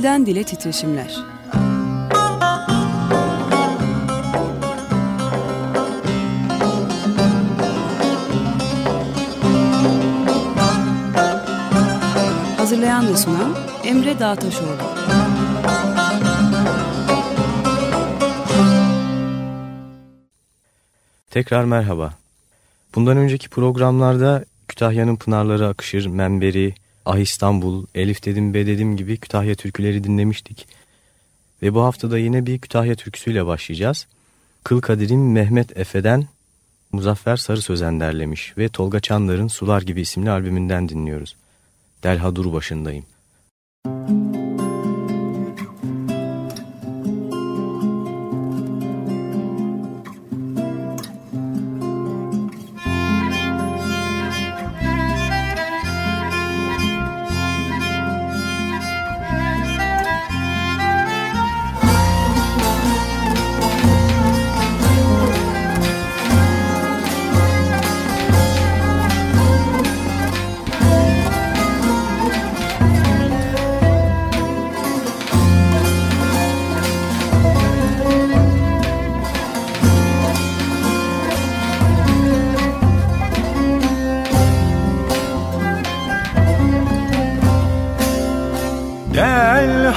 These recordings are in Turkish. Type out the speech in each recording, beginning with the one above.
Dilden Dile Titreşimler Hazırlayan ve sunan Emre Dağtaşoğlu Tekrar merhaba. Bundan önceki programlarda Kütahya'nın pınarları akışır, Memberi, Ah İstanbul, Elif dedim be dedim gibi Kütahya türküleri dinlemiştik. Ve bu hafta da yine bir Kütahya türküsüyle başlayacağız. Kıl Kadir'in Mehmet Efe'den Muzaffer Sarı Sözen derlemiş ve Tolga Çanlar'ın Sular Gibi isimli albümünden dinliyoruz. Delha Dur başındayım.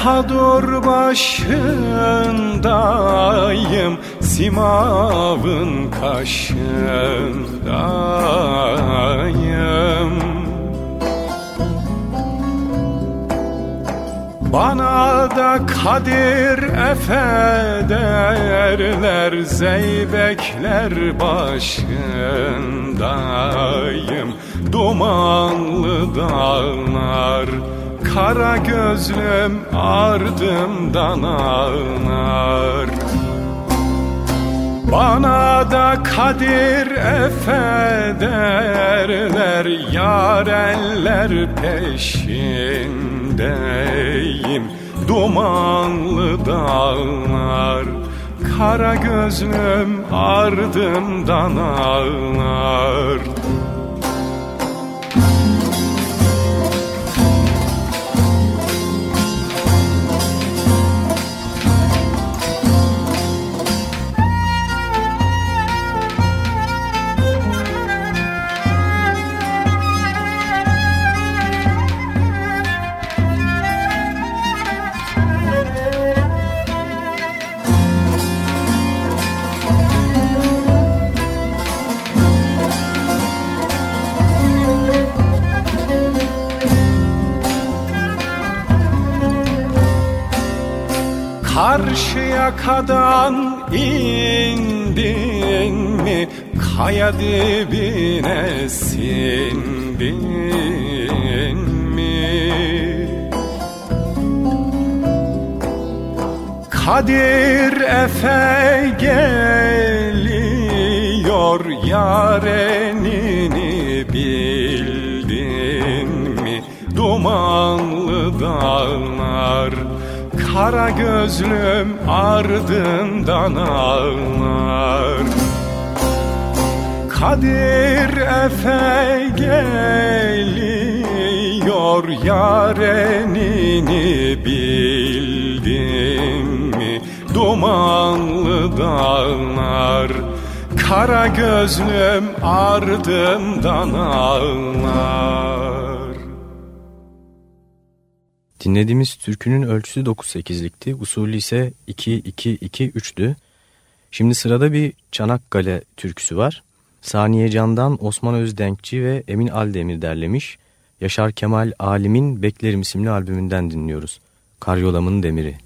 Hadur başındayım Simavın kaşındayım. Bana da Kadir Efe Zeybekler başındayım. Dumanlı dağlar Kara gözlüm ardımdan ağlar. Bana da Kadir Efe derler Yar eller peşindeyim. Dumanlı dağlar Kara gözlüm ardımdan ağlar Karşı yakadan indin mi? Kaya dibine sindin mi? Kadir Efe geliyor yarenini bildin mi? Dumanlı dağlar Kara gözlüm ardından ağlar. Kadir Efe geliyor yarenini bildin mi? Dumanlı dağlar Kara gözlüm ardından ağlar Dinlediğimiz türkünün ölçüsü 9-8'likti. Usulü ise 2-2-2-3'tü. Şimdi sırada bir Çanakkale türküsü var. Saniye Can'dan Osman Özdenkçi ve Emin Aldemir derlemiş. Yaşar Kemal Alim'in Beklerim isimli albümünden dinliyoruz. Karyolamın Demiri.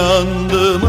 Yandım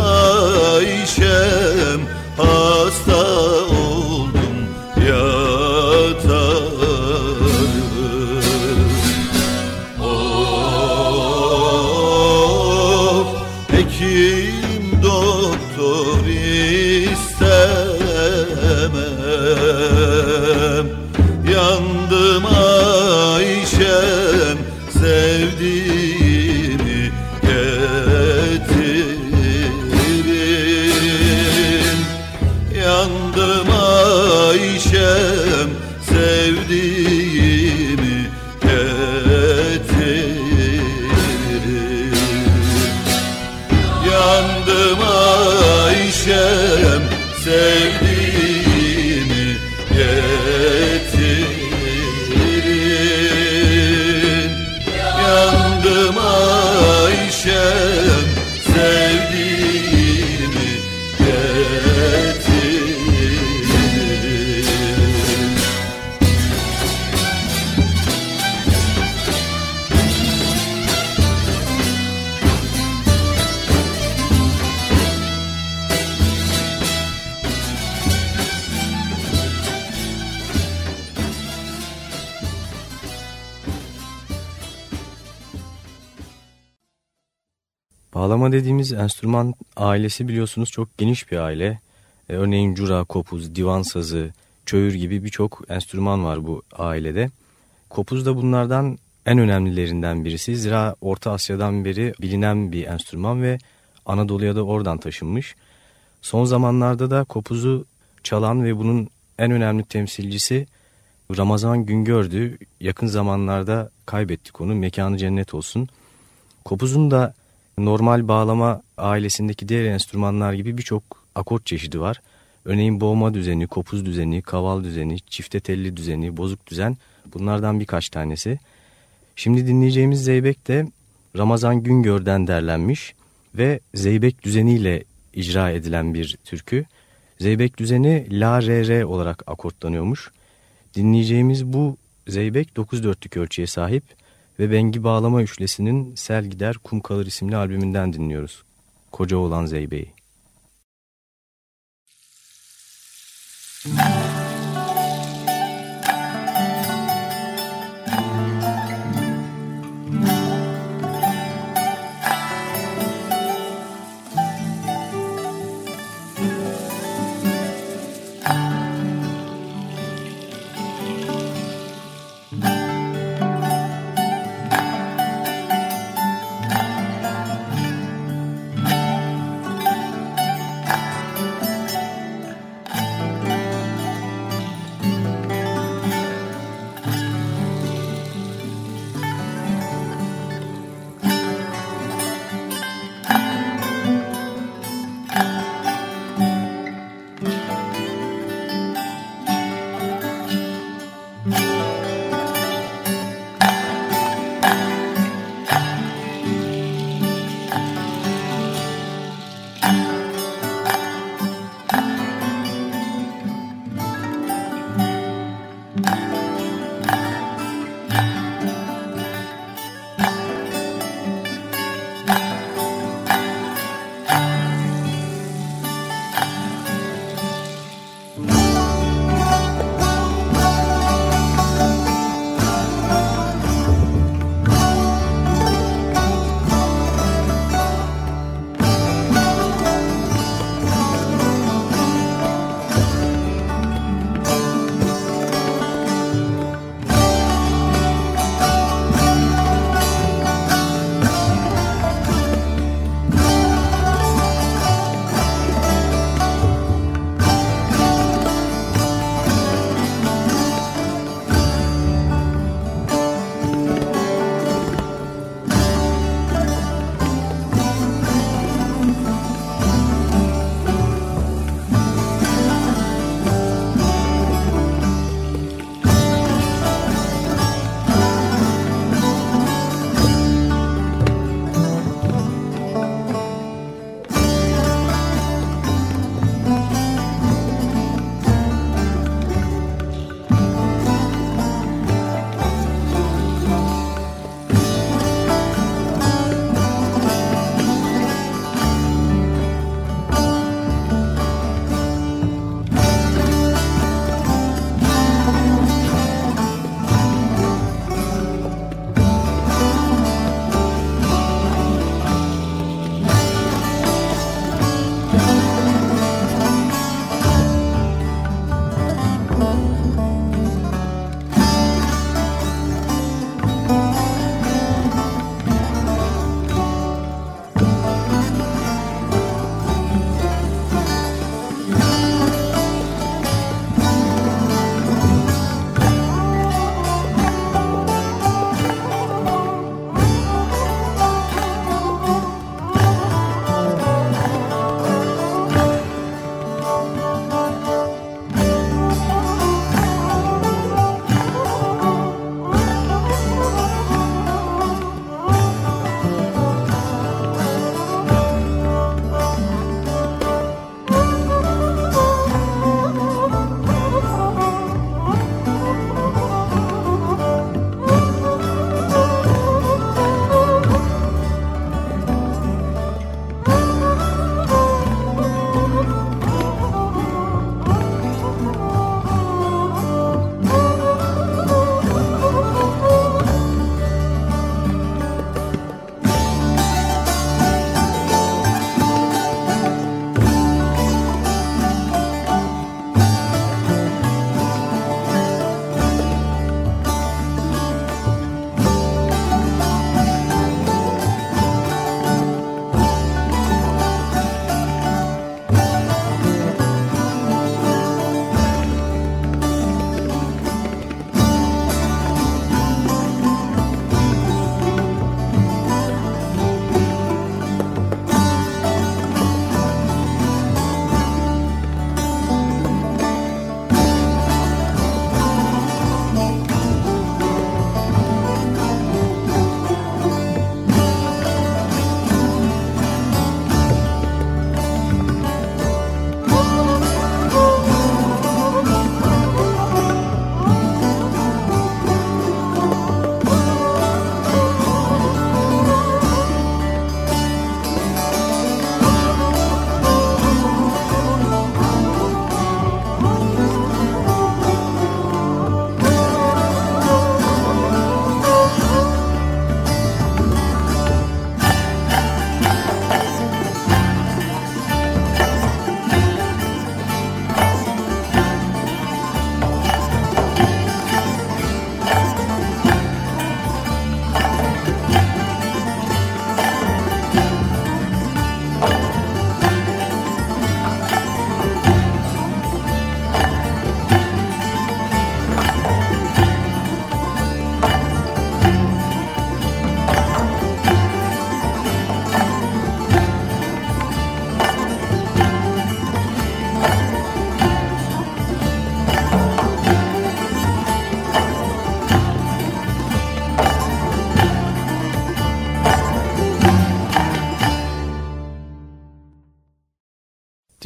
Dediğimiz enstrüman ailesi biliyorsunuz çok geniş bir aile. E, örneğin cura, kopuz, divan sazı, çöğür gibi birçok enstrüman var bu ailede. Kopuz da bunlardan en önemlilerinden birisi. Zira Orta Asya'dan beri bilinen bir enstrüman ve Anadolu'ya da oradan taşınmış. Son zamanlarda da kopuzu çalan ve bunun en önemli temsilcisi Ramazan Güngör'dü. Yakın zamanlarda kaybettik onu. Mekanı cennet olsun. Kopuzun da normal bağlama ailesindeki diğer enstrümanlar gibi birçok akort çeşidi var. Örneğin boğma düzeni, kopuz düzeni, kaval düzeni, çifte telli düzeni, bozuk düzen bunlardan birkaç tanesi. Şimdi dinleyeceğimiz zeybek de Ramazan Güngör'den derlenmiş ve zeybek düzeniyle icra edilen bir türkü. Zeybek düzeni la re re olarak akortlanıyormuş. Dinleyeceğimiz bu zeybek 9 dörtlük ölçüye sahip ve Bengi Bağlama Üçlesi'nin Sel Gider Kum Kalır isimli albümünden dinliyoruz. Koca olan Zeybe'yi.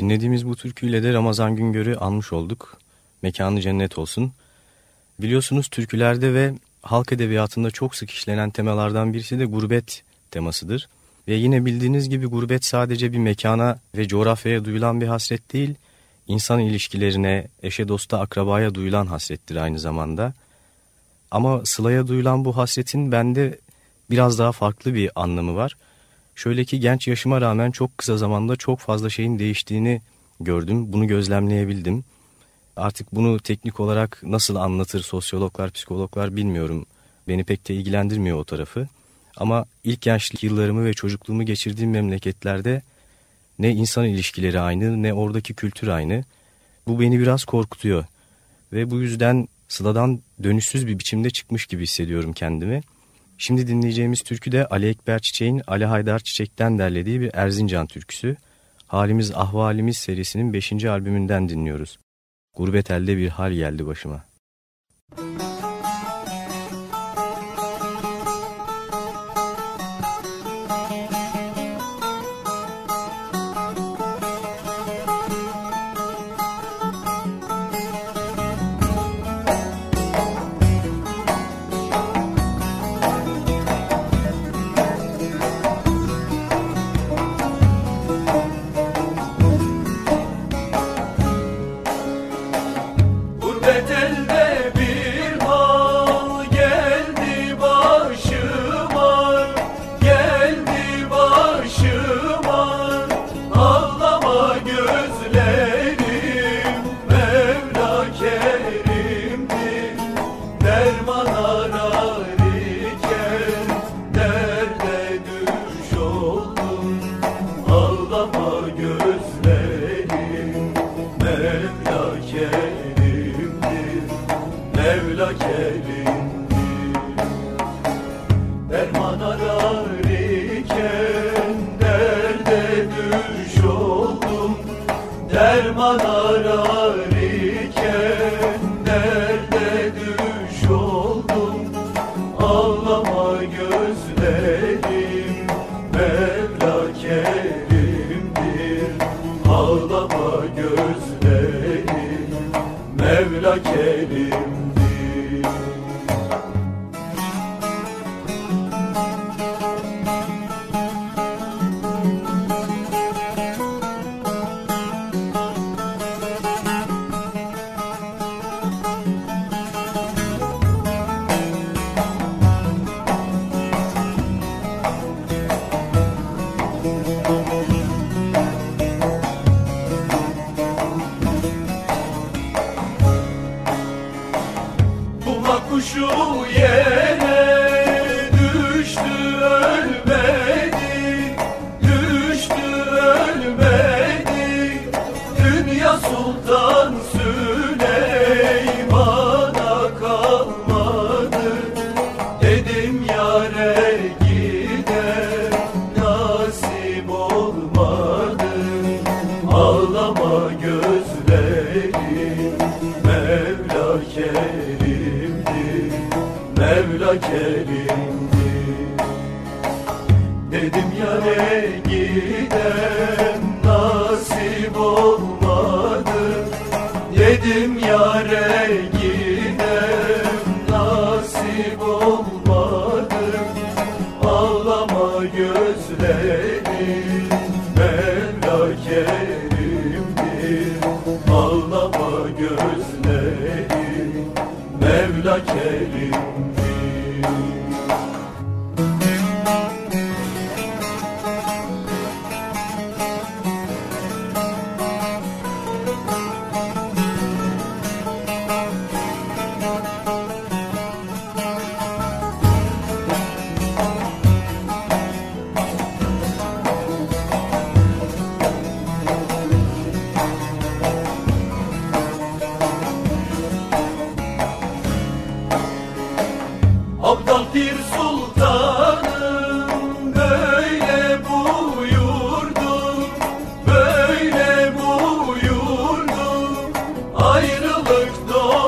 Dinlediğimiz bu türküyle de Ramazan Güngör'ü anmış olduk. Mekanı cennet olsun. Biliyorsunuz türkülerde ve halk edebiyatında çok sık işlenen temalardan birisi de gurbet temasıdır. Ve yine bildiğiniz gibi gurbet sadece bir mekana ve coğrafyaya duyulan bir hasret değil, insan ilişkilerine, eşe dosta akrabaya duyulan hasrettir aynı zamanda. Ama Sıla'ya duyulan bu hasretin bende biraz daha farklı bir anlamı var. Şöyle ki genç yaşıma rağmen çok kısa zamanda çok fazla şeyin değiştiğini gördüm, bunu gözlemleyebildim. Artık bunu teknik olarak nasıl anlatır sosyologlar, psikologlar bilmiyorum. Beni pek de ilgilendirmiyor o tarafı. Ama ilk gençlik yıllarımı ve çocukluğumu geçirdiğim memleketlerde ne insan ilişkileri aynı ne oradaki kültür aynı. Bu beni biraz korkutuyor. Ve bu yüzden Sıla'dan dönüşsüz bir biçimde çıkmış gibi hissediyorum kendimi. Şimdi dinleyeceğimiz türkü de Ali Ekber Çiçek'in Ali Haydar Çiçek'ten derlediği bir Erzincan türküsü. Halimiz Ahvalimiz serisinin 5. albümünden dinliyoruz. Gurbet elde bir hal geldi başıma. Müzik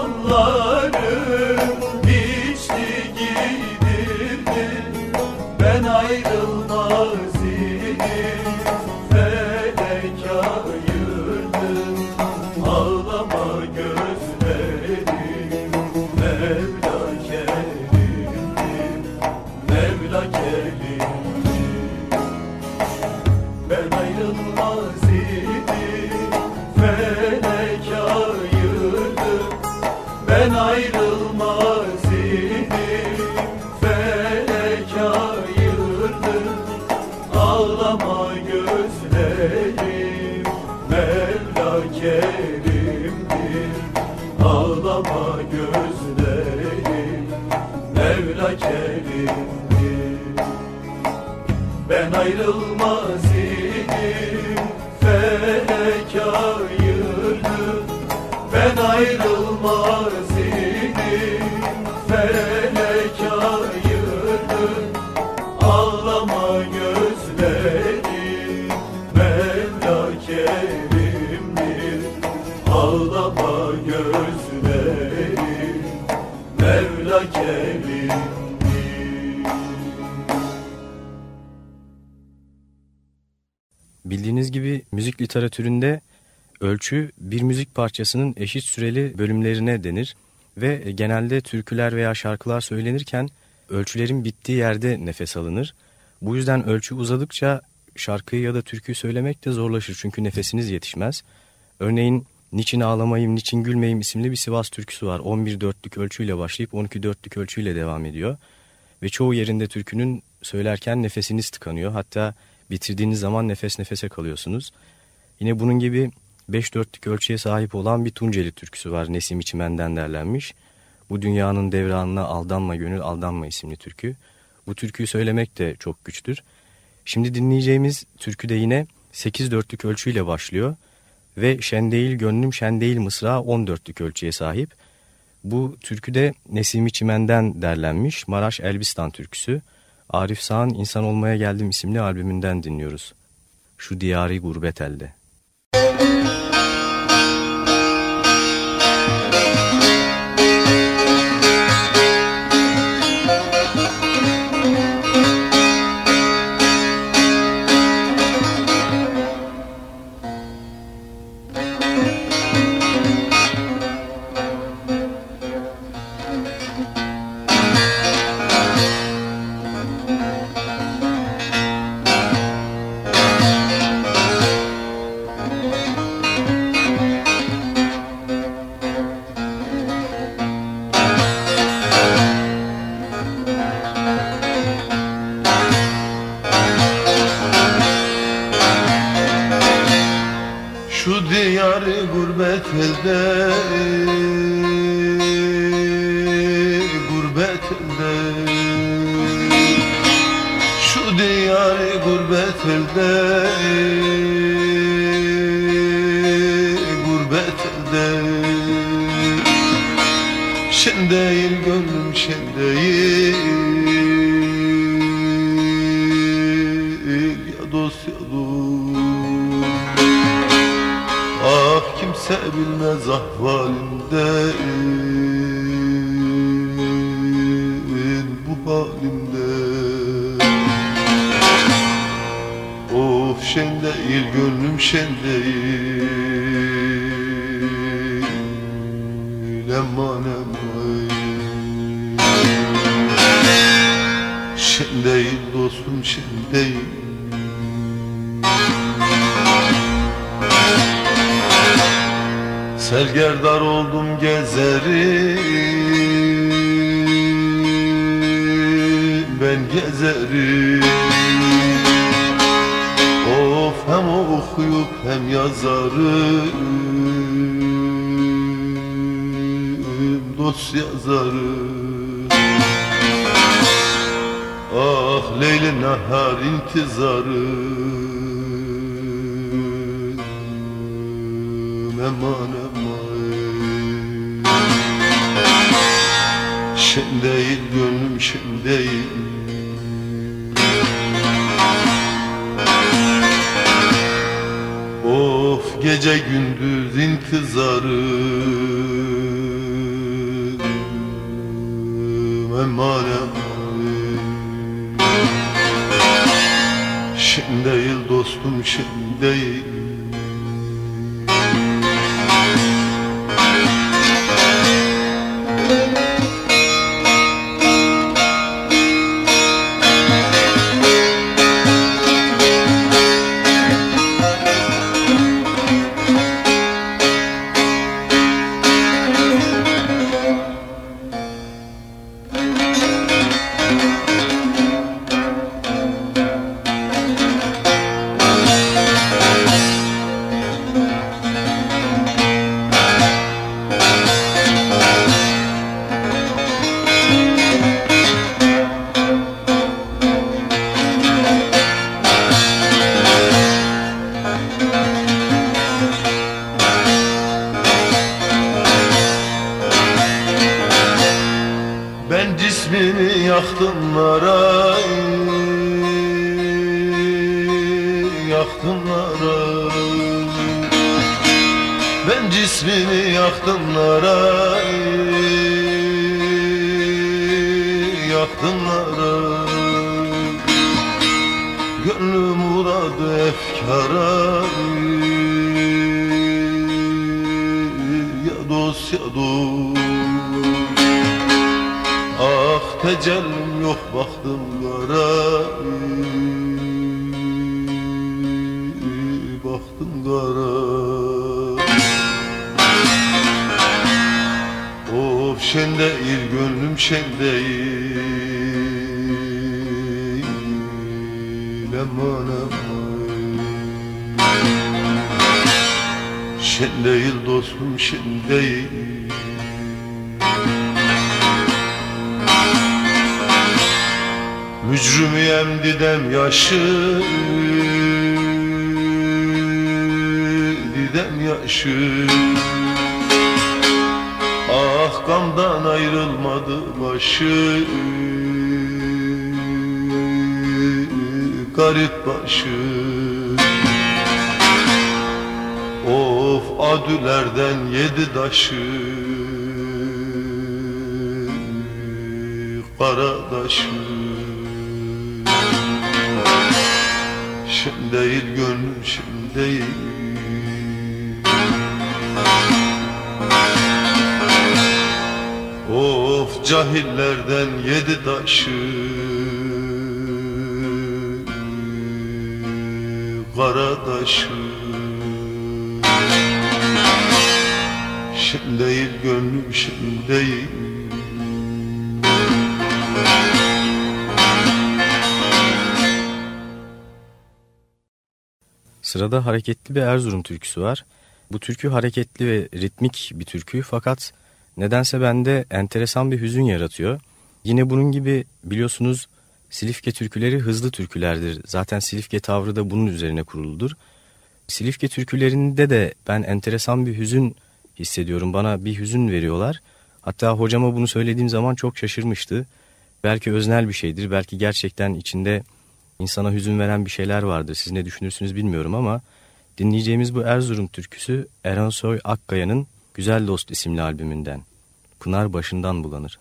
ayrılmaz ayrılmaz literatüründe ölçü bir müzik parçasının eşit süreli bölümlerine denir ve genelde türküler veya şarkılar söylenirken ölçülerin bittiği yerde nefes alınır. Bu yüzden ölçü uzadıkça şarkıyı ya da türküyü söylemek de zorlaşır çünkü nefesiniz yetişmez. Örneğin Niçin Ağlamayım, Niçin Gülmeyim isimli bir Sivas türküsü var. 11 dörtlük ölçüyle başlayıp 12 dörtlük ölçüyle devam ediyor. Ve çoğu yerinde türkünün söylerken nefesiniz tıkanıyor. Hatta bitirdiğiniz zaman nefes nefese kalıyorsunuz. Yine bunun gibi 5 dörtlük ölçüye sahip olan bir Tunceli türküsü var Nesim İçimen'den derlenmiş. Bu dünyanın devranına aldanma gönül aldanma isimli türkü. Bu türküyü söylemek de çok güçtür. Şimdi dinleyeceğimiz türkü de yine 8 dörtlük ölçüyle başlıyor. Ve şen değil gönlüm şen değil mısra 14'lük ölçüye sahip. Bu türkü de Nesim İçimen'den derlenmiş Maraş Elbistan türküsü. Arif Sağ'ın İnsan Olmaya Geldim isimli albümünden dinliyoruz. Şu diyari gurbet elde. Şu gurbet elde Gurbet elde. Şen Dost yazarım Ah Leyli nahar intizarım Eman Şen değil dostum şen değil şen değil gönlüm şen değil Aman aman. Şen değil dostum şen değil Mücrümüyem didem yaşı Didem yaşı Gamdan ayrılmadı başı. Garip başı. Of adülerden yedi taşı. Karadaşı Şen değil gönlüm şen değil cahillerden yedi taşı. Karadaşı Şen değil gönlüm şen değil. Sırada hareketli bir Erzurum türküsü var. Bu türkü hareketli ve ritmik bir türkü fakat nedense bende enteresan bir hüzün yaratıyor. Yine bunun gibi biliyorsunuz Silifke türküleri hızlı türkülerdir. Zaten Silifke tavrı da bunun üzerine kuruludur. Silifke türkülerinde de ben enteresan bir hüzün hissediyorum. Bana bir hüzün veriyorlar. Hatta hocama bunu söylediğim zaman çok şaşırmıştı. Belki öznel bir şeydir. Belki gerçekten içinde insana hüzün veren bir şeyler vardır. Siz ne düşünürsünüz bilmiyorum ama dinleyeceğimiz bu Erzurum türküsü Eransoy Akkaya'nın Güzel Dost isimli albümünden. Pınar başından bulanır.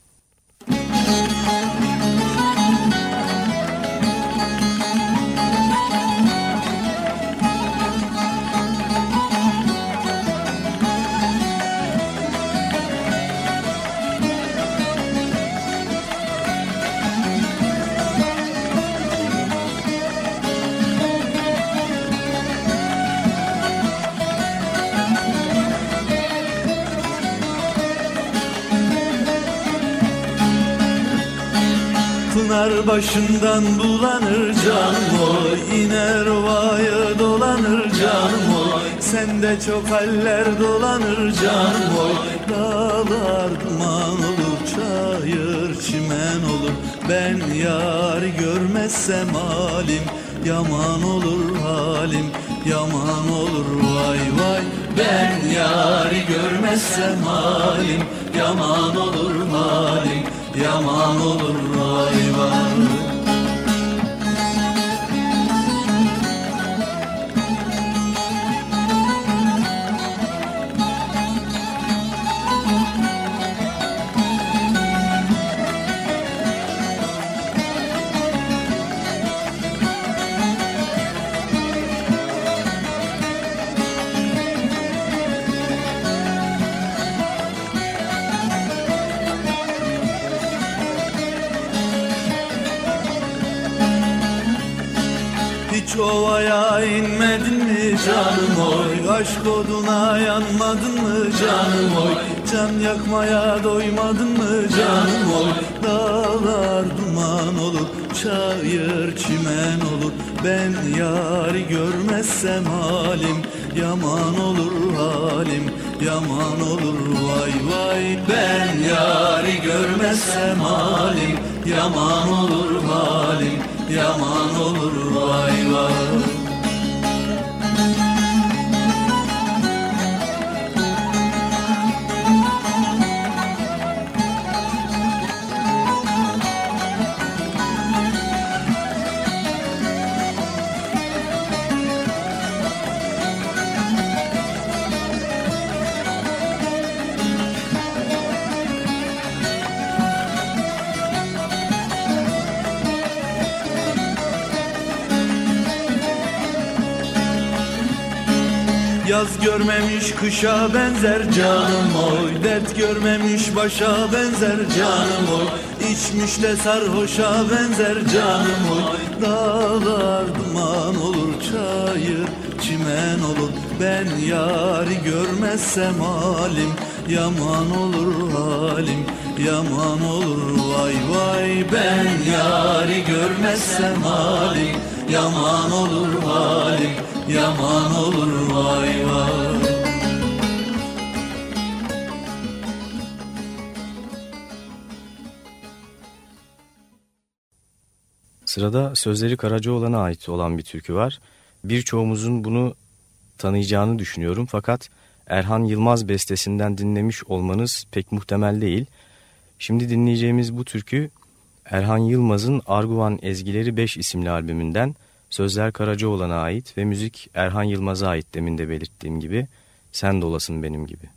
Pınar başından bulanır canım oy iner ovaya dolanır canım oy Sende çok haller dolanır canım oy Dağlar duman olur çayır çimen olur. Ben yar görmezsem halim Yaman olur halim yaman olur. Vay vay Ben yari görmezsem halim Yaman olur halim yaman olur vay canım oy. Aşk oduna yanmadın mı canım oy? Can yakmaya doymadın mı canım oy? Dağlar duman olur Çayır çimen olur. Ben yari görmezsem halim Yaman olur halim Yaman olur. Vay vay Ben yari görmezsem halim Yaman olur halim Yaman olur. Vay vay Yaz görmemiş kışa benzer canım oy. Dert görmemiş başa benzer canım oy. İçmiş de sarhoşa benzer canım oy. Dağlar duman olur çayır çimen olur. Ben yari görmezsem halim Yaman olur halim Yaman olur. Vay vay Ben yari görmezsem halim Yaman olur halim Yaman olur vay vay Sırada sözleri Karacaoğlan'a ait olan bir türkü var. Birçoğumuzun bunu tanıyacağını düşünüyorum fakat Erhan Yılmaz bestesinden dinlemiş olmanız pek muhtemel değil. Şimdi dinleyeceğimiz bu türkü Erhan Yılmaz'ın Arguvan Ezgileri 5 isimli albümünden sözler Karacaoğlan'a ait ve müzik Erhan Yılmaz'a ait demin de belirttiğim gibi sen dolasın benim gibi.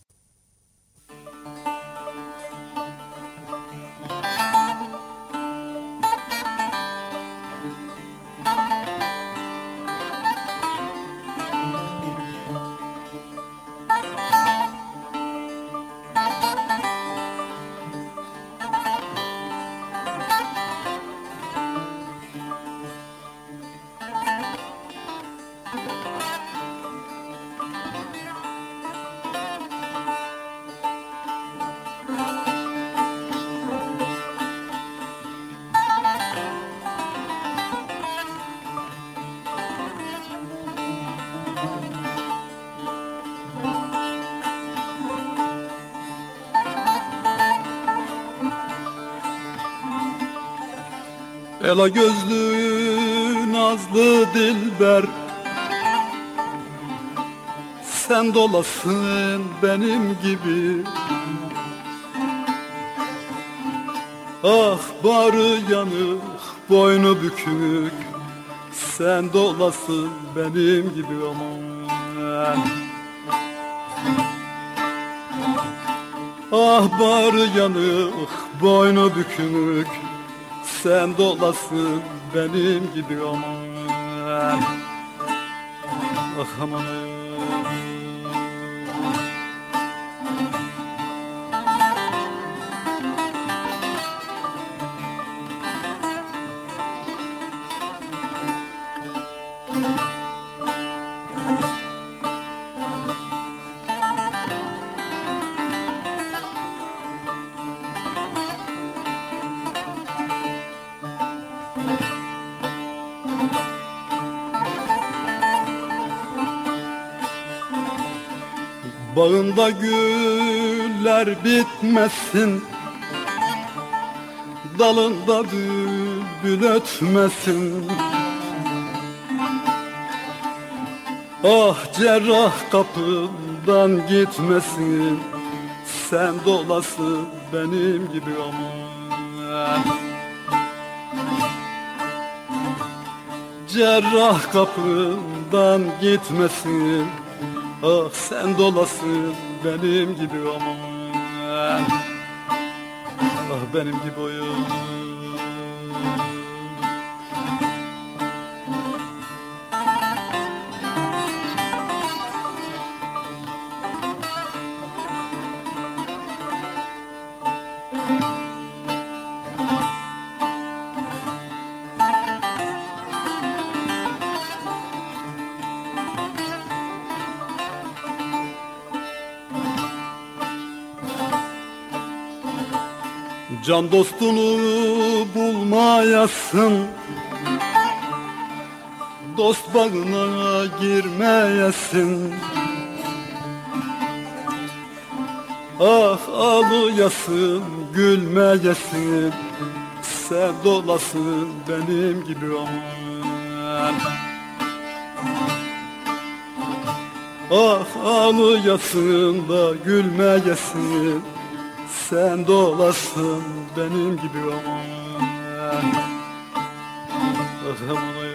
Ela gözlü nazlı dilber. Sen dolasın benim gibi. Ah barı yanık boynu bükük. Sen dolasın benim gibi aman. Ah barı yanık boynu bükük sen dolasın benim gibi aman Ah aman Bağında güller bitmesin Dalında bülbül ötmesin. Ah cerrah kapından gitmesin Sen dolasın benim gibi aman Cerrah kapından gitmesin Ah sen dolasın benim gibi aman Ah benim gibi oyun Can dostunu bulmayasın. Dost bağına girmeyesin. Ah ağlayasın gülmeyesin. Sen dolasın benim gibi aman. Ah ağlayasın da gülmeyesin sen dolasın benim gibi aman. Aman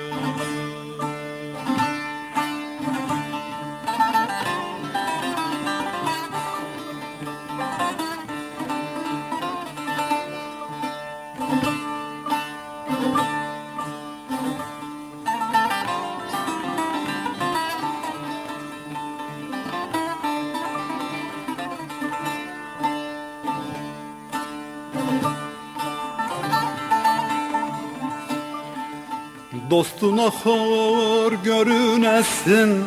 Dostuna hor görünesin.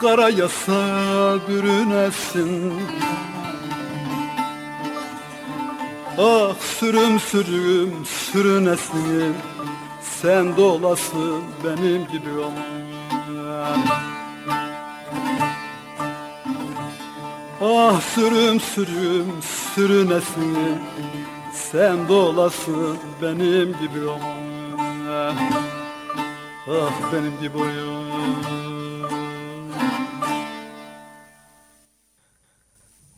Kara yasa bürünesin. Ah sürüm sürüm sürünesin. Sen dolasın benim gibi aman Ah sürüm sürüm sürünesin. Sen dolasın benim gibi aman Ah benim gibi oyun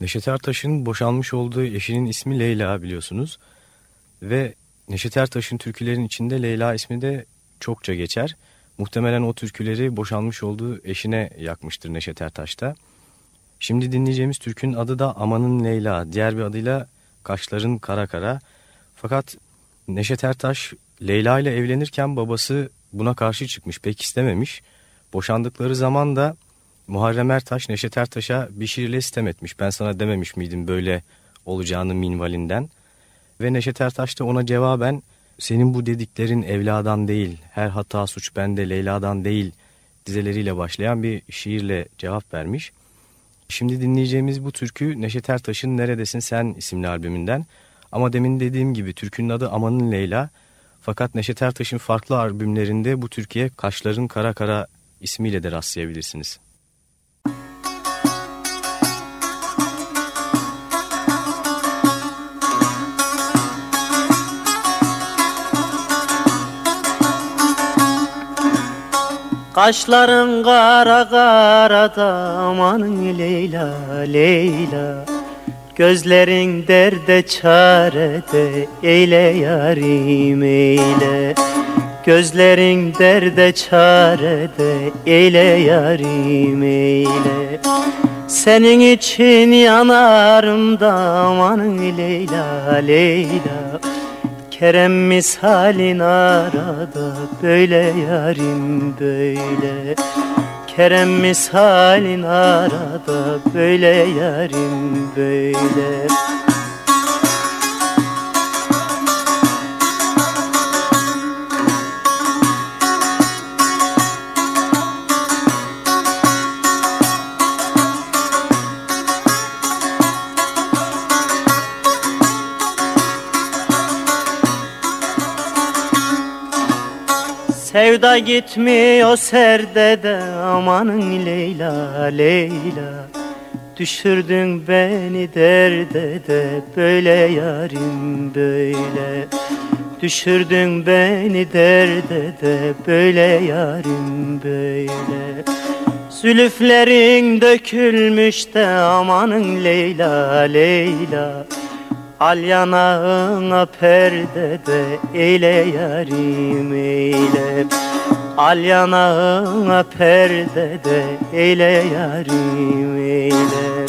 Neşet Ertaş'ın boşanmış olduğu eşinin ismi Leyla biliyorsunuz. Ve Neşet Ertaş'ın türkülerin içinde Leyla ismi de çokça geçer. Muhtemelen o türküleri boşanmış olduğu eşine yakmıştır Neşet Ertaş'ta. Şimdi dinleyeceğimiz türkünün adı da Amanın Leyla. Diğer bir adıyla Kaşların Kara Kara. Fakat Neşet Ertaş Leyla ile evlenirken babası buna karşı çıkmış pek istememiş. Boşandıkları zaman da Muharrem Ertaş Neşet Ertaş'a bir şiirle istem etmiş. Ben sana dememiş miydim böyle olacağını minvalinden. Ve Neşet Ertaş da ona cevaben senin bu dediklerin evladan değil, her hata suç bende Leyla'dan değil dizeleriyle başlayan bir şiirle cevap vermiş. Şimdi dinleyeceğimiz bu türkü Neşet Ertaş'ın Neredesin Sen isimli albümünden. Ama demin dediğim gibi türkünün adı Amanın Leyla. Fakat Neşet Ertaş'ın farklı albümlerinde bu türküye Kaşların Kara Kara ismiyle de rastlayabilirsiniz. Kaşların kara kara da amanın Leyla Leyla Gözlerin derde çarede eyle yarim eyle. Gözlerin derde çarede eyle yarim eyle. Senin için yanarım da amanın Leyla Leyla. Kerem misalin arada böyle yarim böyle Kerem misalin arada böyle yarim böyle Sevda gitmiyor serde de amanın Leyla Leyla. Düşürdün beni derde de böyle yarim böyle. Düşürdün beni derde de böyle yarim böyle. Zülüflerin dökülmüş de amanın Leyla Leyla Al yanağına perdede eyle yarim eyle. Al yanağına perdede eyle yarim eyle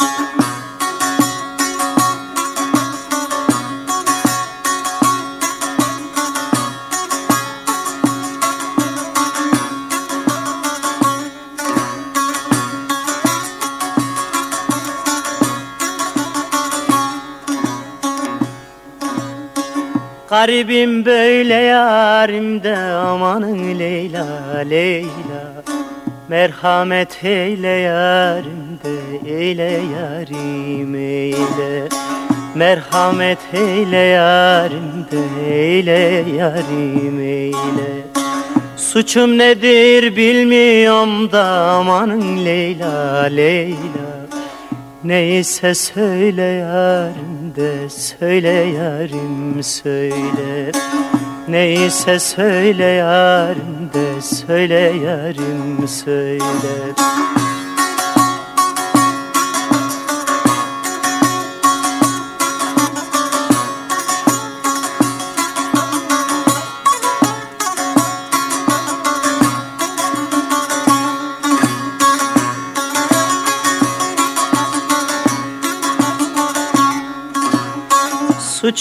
Garibim böyle yarim de amanın Leyla Leyla. Merhamet eyle yarim de eyle yarim eyle. Merhamet eyle yarim de eyle yarim eyle. Suçum nedir bilmiyorum da amanın Leyla Leyla. Neyse söyle yarim de söyle yarim söyle. Neyse söyle yarim de söyle yarim söyle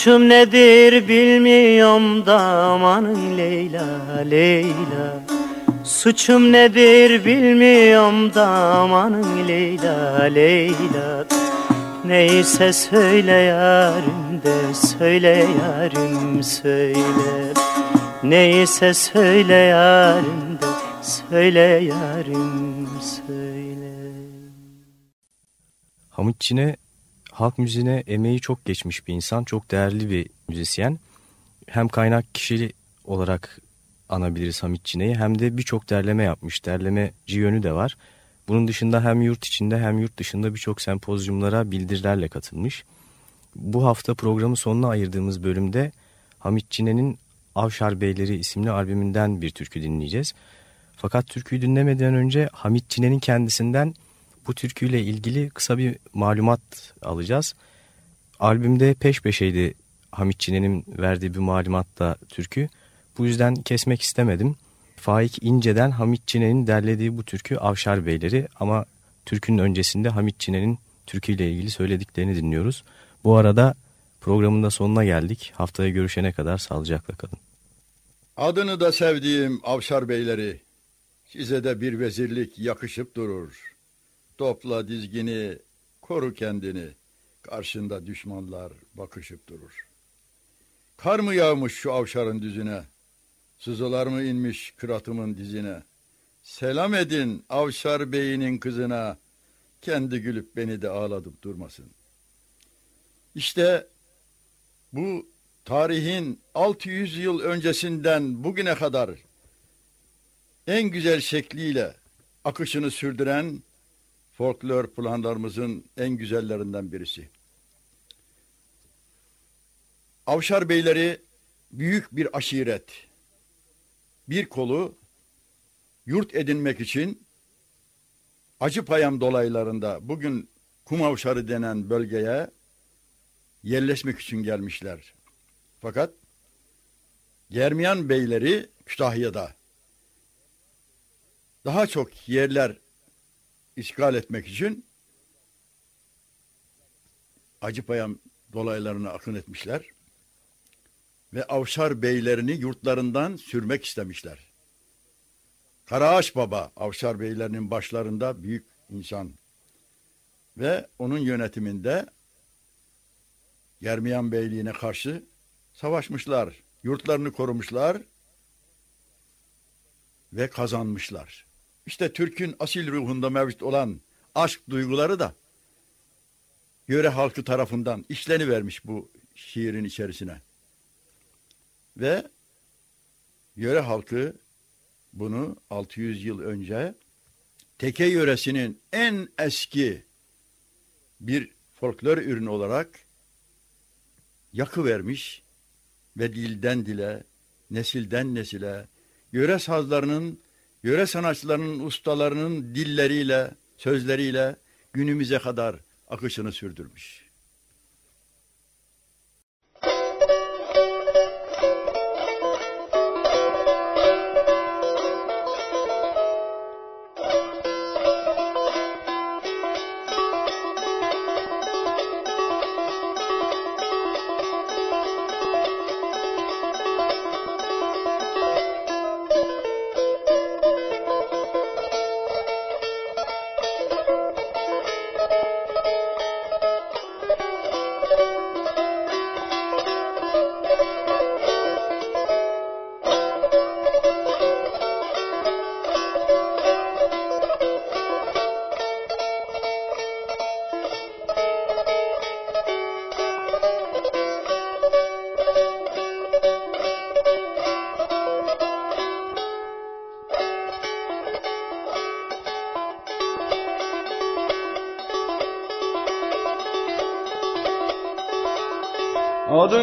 Suçum nedir bilmiyorum da amanın Leyla Leyla. Suçum nedir bilmiyorum da amanın Leyla Leyla. Neyse söyle yarim de söyle yarim söyle. Neyse söyle yarim de Söyle yarim söyle. Hamit Çin'e halk müziğine emeği çok geçmiş bir insan. Çok değerli bir müzisyen. Hem kaynak kişili olarak anabiliriz Hamit Çine'yi hem de birçok derleme yapmış. Derlemeci yönü de var. Bunun dışında hem yurt içinde hem yurt dışında birçok sempozyumlara bildirilerle katılmış. Bu hafta programın sonuna ayırdığımız bölümde Hamit Çine'nin Avşar Beyleri isimli albümünden bir türkü dinleyeceğiz. Fakat türküyü dinlemeden önce Hamit Çine'nin kendisinden bu türküyle ilgili kısa bir malumat alacağız. Albümde peş peşeydi Hamit Çine'nin verdiği bir malumatta türkü. Bu yüzden kesmek istemedim. Faik İnce'den Hamit Çine'nin derlediği bu türkü Avşar Beyleri ama türkünün öncesinde Hamit Çine'nin türküyle ilgili söylediklerini dinliyoruz. Bu arada programın da sonuna geldik. Haftaya görüşene kadar sağlıcakla kalın. Adını da sevdiğim Avşar Beyleri, size de bir vezirlik yakışıp durur. Topla dizgini, koru kendini, karşında düşmanlar bakışıp durur. Kar mı yağmış şu avşarın düzüne, sızılar mı inmiş kıratımın dizine? Selam edin Avşar Bey'inin kızına, kendi gülüp beni de ağladıp durmasın. İşte bu tarihin 600 yıl öncesinden bugüne kadar en güzel şekliyle akışını sürdüren folklor planlarımızın en güzellerinden birisi. Avşar Beyleri büyük bir aşiret. Bir kolu yurt edinmek için Acıpayam dolaylarında bugün Kumavşarı denen bölgeye yerleşmek için gelmişler. Fakat Germiyan beyleri Kütahya'da daha çok yerler işgal etmek için Acıpayam dolaylarına akın etmişler ve Avşar beylerini yurtlarından sürmek istemişler. Karaağaç Baba Avşar beylerinin başlarında büyük insan ve onun yönetiminde Germiyan Beyliğine karşı savaşmışlar, yurtlarını korumuşlar ve kazanmışlar. İşte Türk'ün asil ruhunda mevcut olan aşk duyguları da yöre halkı tarafından işleni vermiş bu şiirin içerisine. Ve yöre halkı bunu 600 yıl önce Teke yöresinin en eski bir folklor ürünü olarak yakı vermiş ve dilden dile, nesilden nesile, yöre sazlarının, yöre sanatçılarının ustalarının dilleriyle, sözleriyle günümüze kadar akışını sürdürmüş.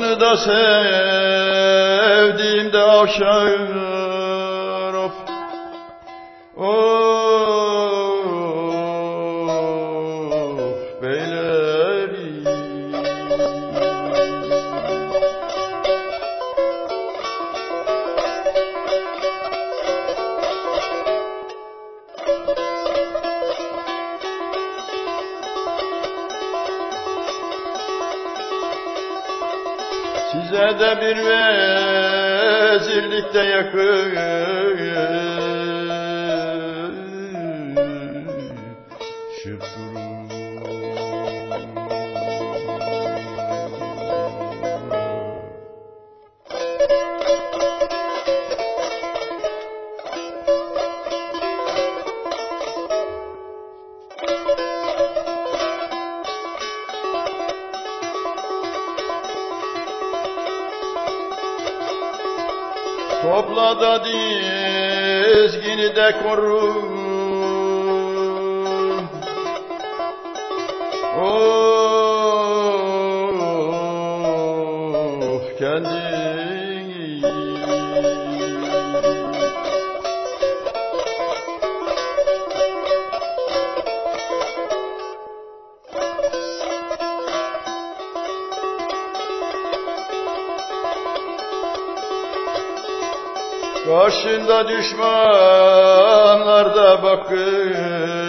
Adını da sevdiğimde aşağı Topla da dizgini de koru. Oh Karşında düşmanlar da bakır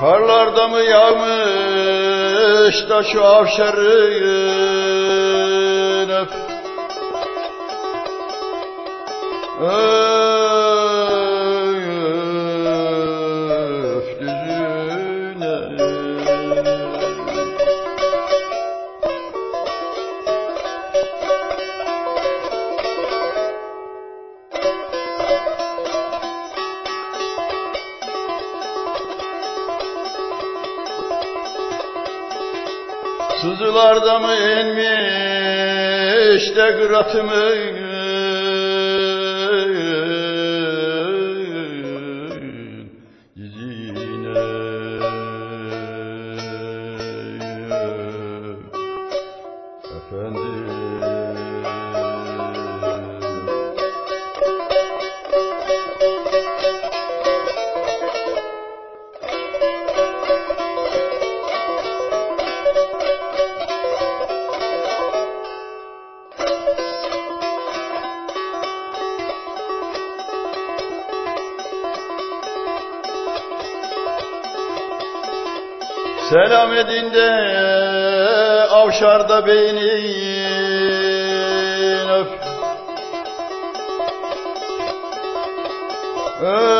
Karlarda mı yağmış da şu avşarın inmiş Selam edin de avşarda beynin öf. Öf,